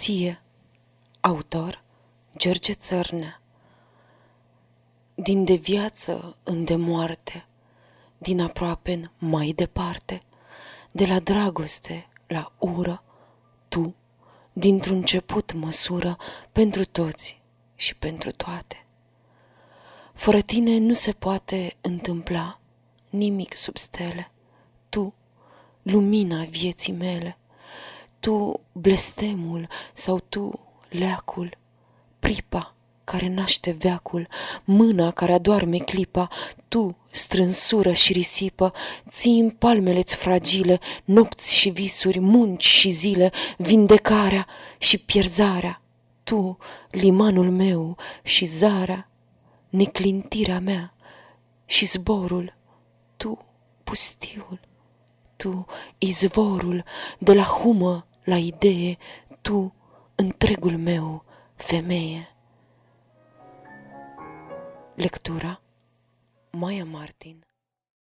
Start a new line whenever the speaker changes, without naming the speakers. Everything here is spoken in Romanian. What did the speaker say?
Ție Autor George Țărnea Din de viață în de moarte, din aproape în mai departe, de la dragoste la ură, tu, dintr-un început măsură pentru toți și pentru toate. Fără tine nu se poate întâmpla nimic sub stele, tu, lumina vieții mele, tu blestemul sau tu leacul, pripa care naște veacul, mâna care adorme clipa, tu, strânsură și risipă, ții în palmele-ți fragile, nopți și visuri, munci și zile, vindecarea și pierzarea, tu, limanul meu și zarea, neclintirea mea și zborul, tu, pustiul, tu, izvorul, de la humă la idee, tu, întregul meu, femeie. Lectura Maia Martin